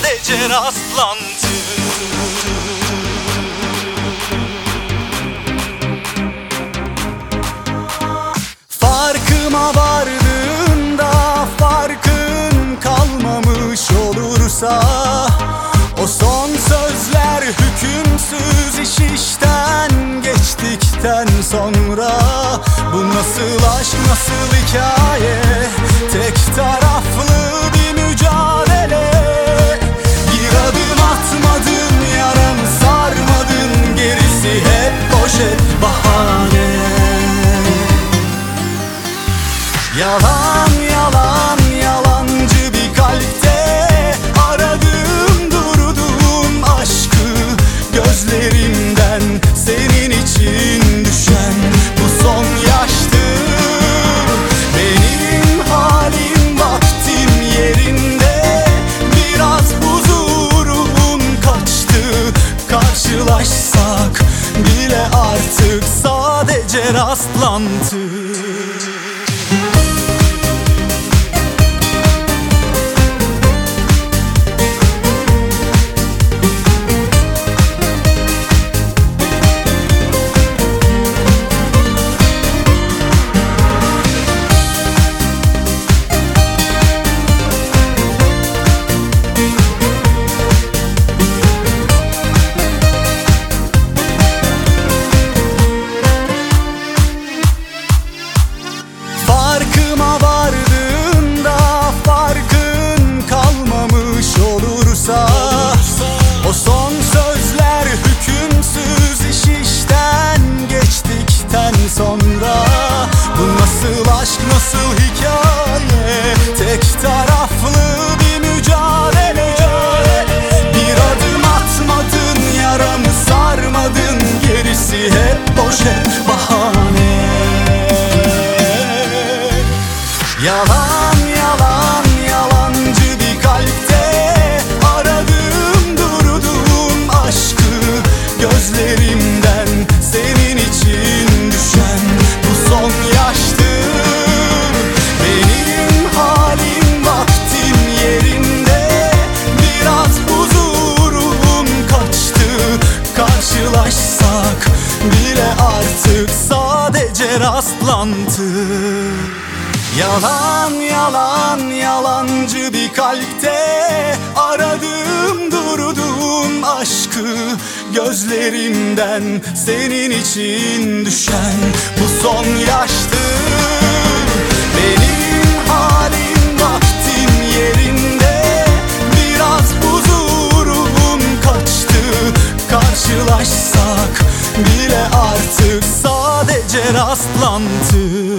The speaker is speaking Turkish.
sadece rastlantı Farkıma vardığında farkın kalmamış olursa O son sözler hükümsüz iş işten geçtikten sonra Bu nasıl aşk nasıl hikaye poşet bahane. Yalan yalan yalancı bir kalpte Aradığım durduğum aşkı Gözlerimden sadece rastlantı nasıl hikaye? Tek taraflı bir mücadele. Bir adım atmadın yaramı sarmadın. Gerisi hep poşet bahane. Yalan yalan Karşılaşsak bile artık sadece rastlantı. Yalan yalan yalancı bir kalpte Aradığım durduğum aşkı Gözlerimden senin için düşen Bu son yaştı artık sadece rastlantı